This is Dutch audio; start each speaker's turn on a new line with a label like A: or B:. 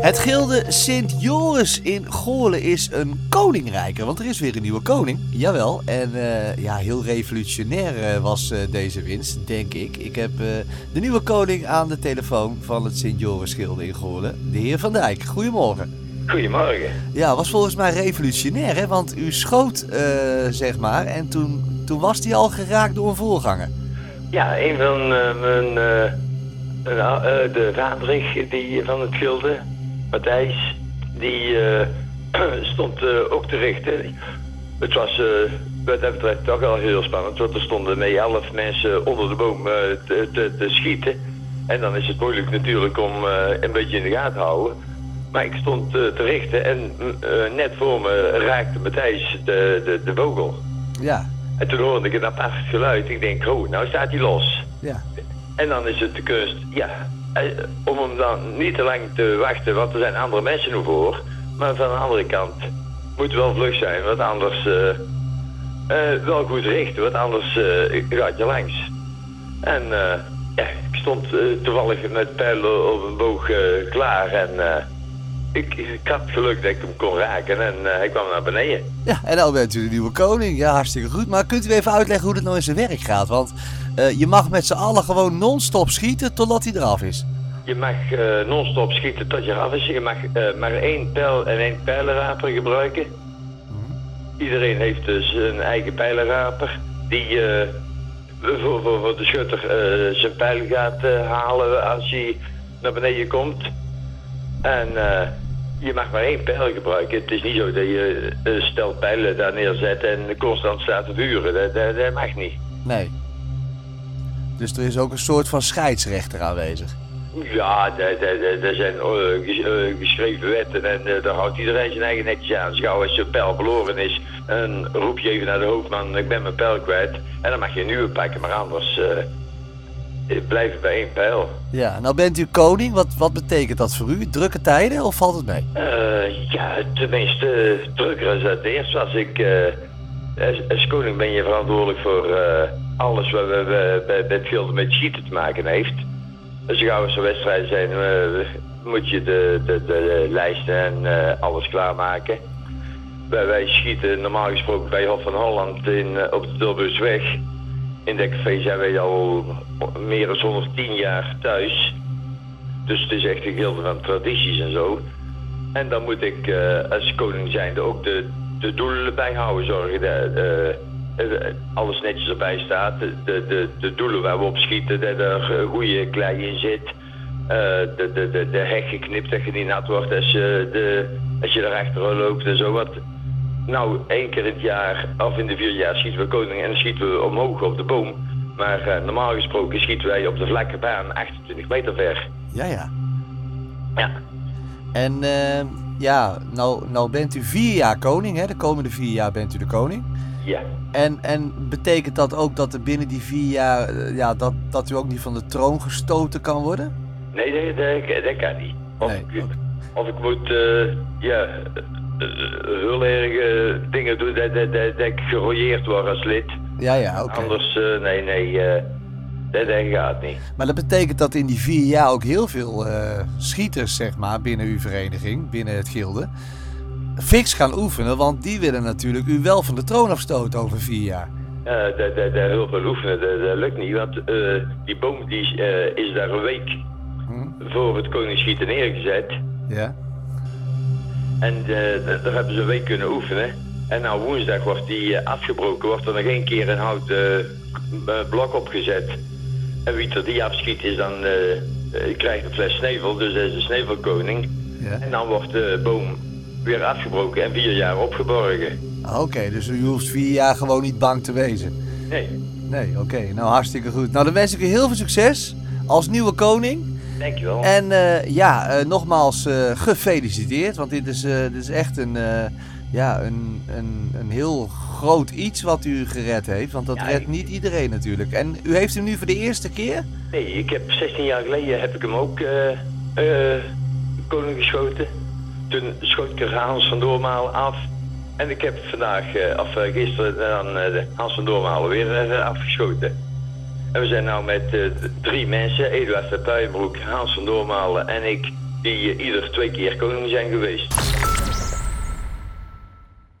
A: Het gilde Sint Joris in Goorlen is een koningrijker, want er is weer een nieuwe koning. Jawel, en eh, ja, heel revolutionair eh, was eh, deze winst, denk ik. Ik heb eh, de nieuwe koning aan de telefoon van het Sint Joris gilde in Goorlen, de heer Van Dijk. Goedemorgen.
B: Goedemorgen.
A: Ja, was volgens mij revolutionair, hè? want u schoot, eh, zeg maar, en toen, toen was hij al geraakt door een voorganger.
B: Ja, een van mijn... eh, eh, eh, de vaderig die, van het gilde, Matthijs, die eh, stond eh, ook te richten. Het was eh, wat dat betreft toch wel heel spannend, want er stonden mee elf mensen onder de boom te, te, te schieten. En dan is het moeilijk natuurlijk om een beetje in de gaten te houden. Maar ik stond te richten en net voor me raakte Matthijs de, de, de vogel.
A: Ja,
B: En toen hoorde ik een apart geluid. Ik denk, oh, nou staat hij los.
A: ja.
B: En dan is het de kunst, ja, om hem dan niet te lang te wachten, want er zijn andere mensen nu voor. Maar van de andere kant moet wel vlug zijn, want anders eh, eh, wel goed richten, want anders eh, gaat je langs. En eh, ja, ik stond eh, toevallig met pijlen op een boog eh, klaar en eh, ik, ik had geluk dat ik hem kon raken en eh, hij kwam naar beneden.
A: Ja, en nou bent u de nieuwe koning. Ja, hartstikke goed. Maar kunt u even uitleggen hoe het nou in zijn werk gaat? Want eh, je mag met z'n allen gewoon non-stop schieten totdat hij eraf is.
B: Je mag eh, non-stop schieten tot je af is. Je mag eh, maar één pijl en één pijlenraper gebruiken. Iedereen heeft dus een eigen pijlenraper. Die voor, voor, voor de schutter zijn pijl gaat halen als hij naar beneden komt. En je mag maar één pijl gebruiken. Het is niet zo dat je een stel pijlen daar neerzet en constant staat te vuren. Dat, dat, dat mag niet.
A: Nee. Dus er is ook een soort van scheidsrechter aanwezig.
B: Ja, er zijn ges- eh, geschreven wetten en eh, daar houdt iedereen zijn eigen netjes aan. Als gauw als je pijl verloren is, dan roep je even naar de hoofdman, ik ben mijn pijl kwijt. En dan mag je een nieuwe pakken, maar anders eh, blijf je bij één pijl.
A: Ja, nou bent u koning. Wat, wat betekent dat voor u? Drukke tijden of valt het mee?
B: Ja, tenminste, drukker is het. Eerst was ik, als, koning ben je verantwoordelijk voor eh, alles wat bij het gilde met schieten te maken heeft. Als er een wedstrijd zijn, eh, moet je de, de, de lijsten en eh, alles klaarmaken. Wij, schieten normaal gesproken bij Hof van Holland in, op de Tilburgsweg. In dat café zijn wij al meer dan 110 jaar thuis. Dus het is echt een gilde van tradities en zo. En dan moet ik als koning zijnde ook de, de doelen bijhouden, zorgen dat eh, eh, alles netjes erbij staat. De, de, de doelen waar we op schieten, dat er eh, goede klei in zit. De, de, de, de heg geknipt, dat je niet nat wordt als je, de, als je erachter loopt en zo wat. Nou, één keer in het jaar, of in de vier jaar, schieten we koning en dan schieten we omhoog op de boom. Maar normaal gesproken schieten wij op de vlakke baan 28 meter ver.
A: Ja, ja.
B: Ja.
A: En eh, ja, nou, nou bent u vier jaar koning, hè? De komende vier jaar bent u de koning.
B: Ja.
A: En, en betekent dat ook dat er binnen die vier jaar, eh, ja, dat, dat u ook niet van de troon gestoten kan worden?
B: Nee, dat, dat, dat kan niet. Of,
A: Nee,
B: ik,
A: oké.
B: of ik moet, eh, ja, eh, eh, heel erge dingen doen dat, dat, dat, dat ik gerooieerd word als lid.
A: Ja, ja, oké.
B: Anders, nee, nee, eh, dat, dat gaat niet.
A: Maar dat betekent dat in die vier jaar ook heel veel eh, schieters, zeg maar, binnen uw vereniging, binnen het gilde, fix gaan oefenen. Want die willen natuurlijk u wel van de troon afstoten over vier jaar.
B: Dat, dat, dat heel veel oefenen, dat, dat lukt niet, want eh, die boom die, eh, is daar een week
A: Hm?
B: voor het koningsschieten neergezet.
A: Ja?
B: En daar hebben ze een week kunnen oefenen. En nou woensdag wordt die afgebroken, wordt er nog één keer een houten blok opgezet. En wie er die afschiet is dan, eh, krijgt een fles sneeuwel, dus dat is de sneeuwelkoning.
A: Ja.
B: En dan wordt de boom weer afgebroken en vier jaar opgeborgen.
A: Oké, dus u hoeft vier jaar gewoon niet bang te wezen.
B: Nee,
A: Nee, oké. Nou, hartstikke goed. Nou, dan wens ik u heel veel succes als nieuwe koning.
B: dankjewel.
A: En eh, ja, nogmaals gefeliciteerd. Want dit is, dit is echt een, ja, een, een, een heel groot iets wat u gered heeft. Want dat
B: Ja,
A: redt niet iedereen natuurlijk. En u heeft hem nu voor de eerste keer?
B: Nee, ik heb 16 jaar geleden heb ik hem ook eh eh, koning geschoten. Toen schoot ik er Hans van Doormalen af. En ik heb vandaag, eh, of gisteren, dan de Hans van Doormalen weer afgeschoten. En we zijn nou met drie mensen, Eduard van Puijenbroek, Hans van Doormalen en ik, die ieder twee keer koning zijn geweest.